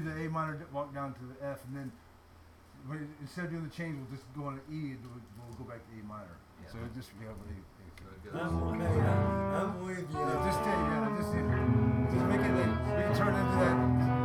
do the A minor, walk down to the F, and then when, instead of doing the change, we'll just go on to E and do it, we'll go back to A minor. Yeah. So it just be able to. Good, good. I'm okay, I'm, I'm with you. Yeah, just take, yeah, just, just make it like, we can turn it into that.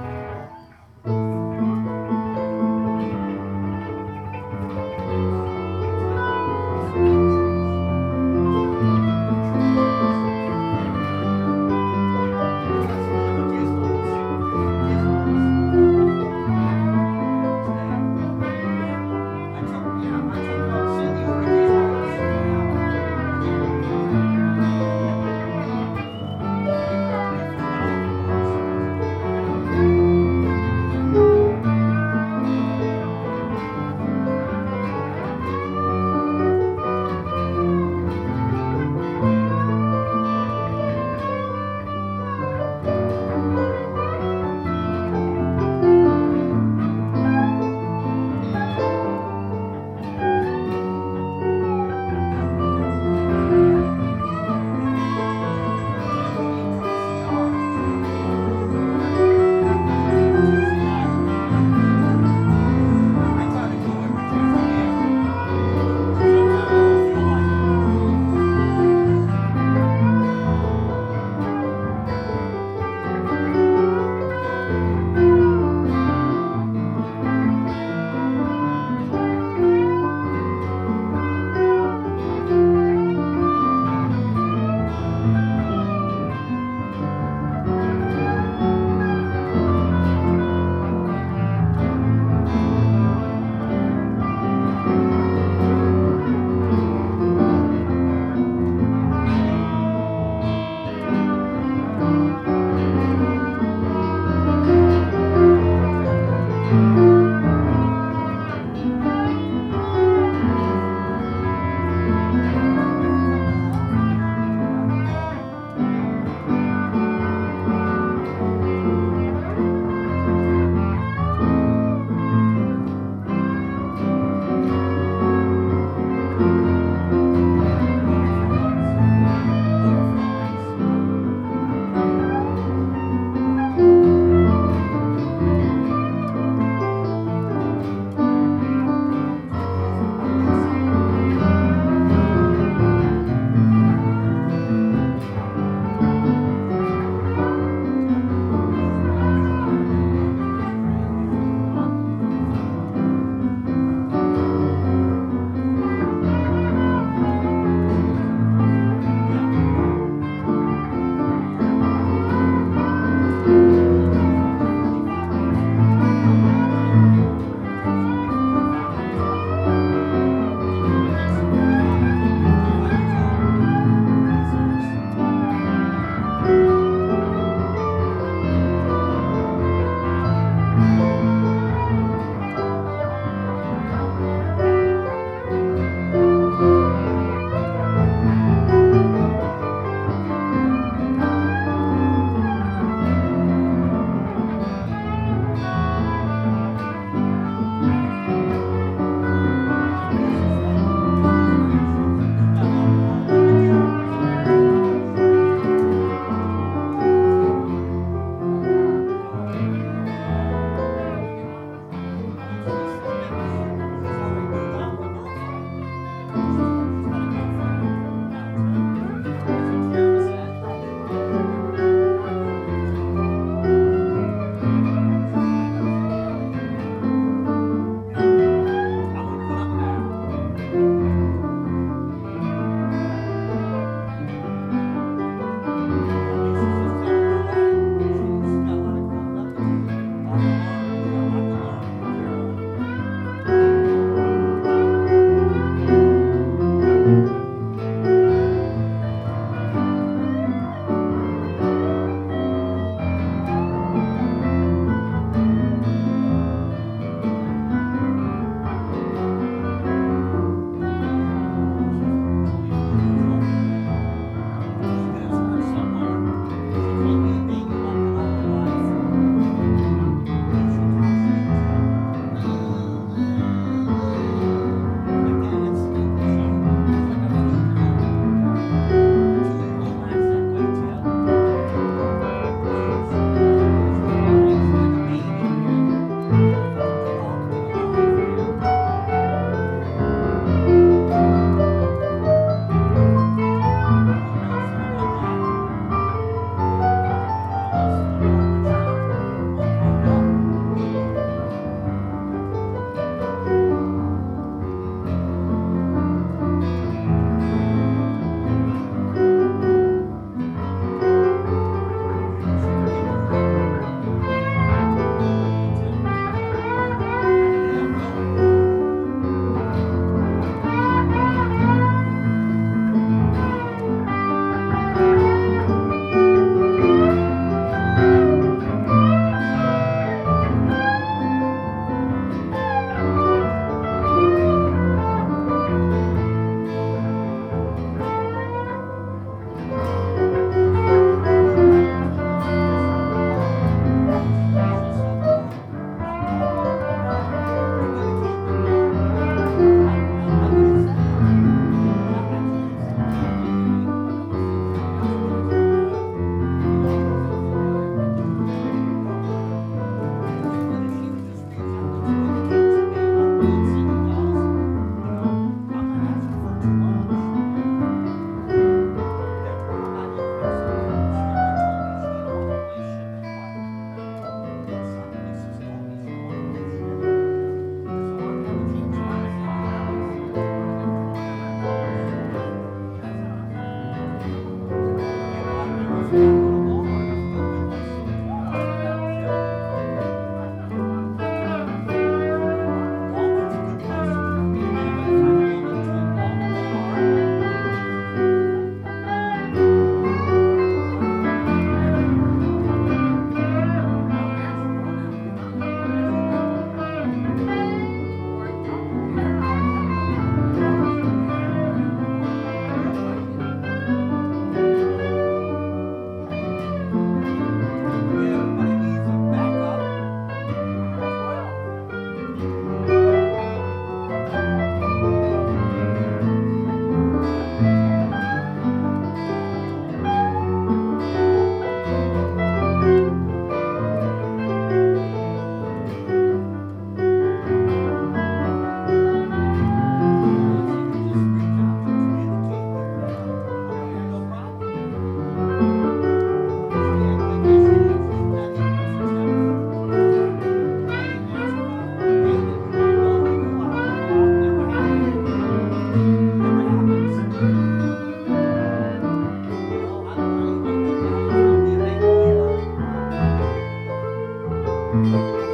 Música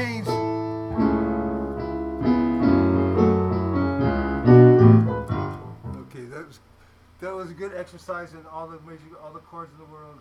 change. Okay, that was that was a good exercise in all the major, all the chords in the world.